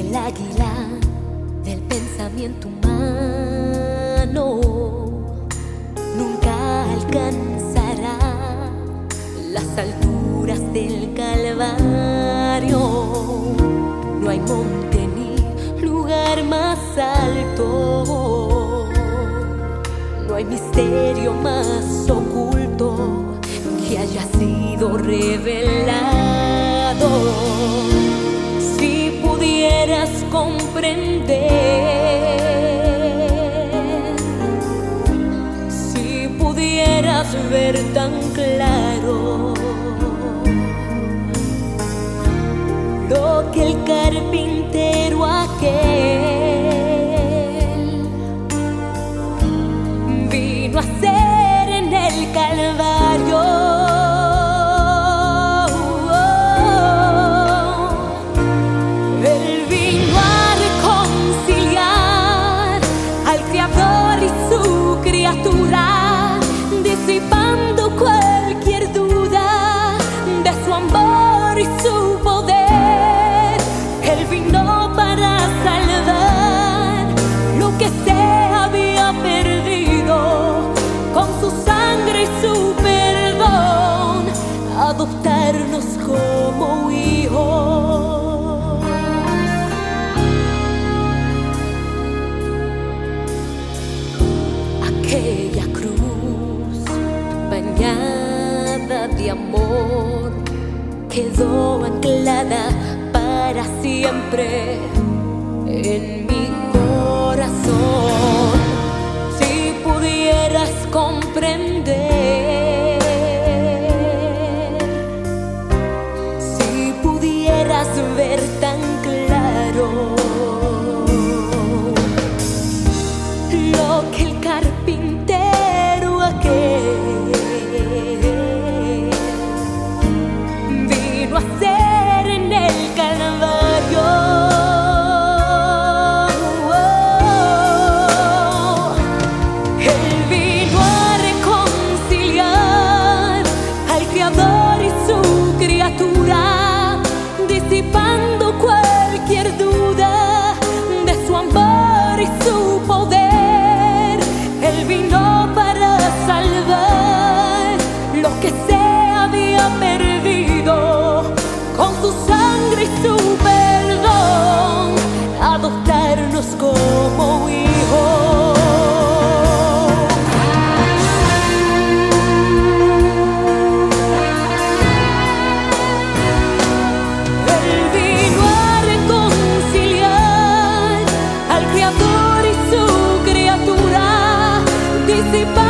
el águila del pensamiento humano nunca alcanzará las alturas del Calvario. No hay monte ni lugar más alto, no hay misterio más oculto que haya sido revelado. Comprender, si pudieras ver tan claro lo que el carpintero adoptarnos como hijos. aquella cruz bañada de amor quedó anclada para siempre en creador y su criatura, disipando cualquier duda de su amor y su poder. Él vino para salvar lo que se había perdido con su sangre y su perdón, adoptarnos como hijos. participar.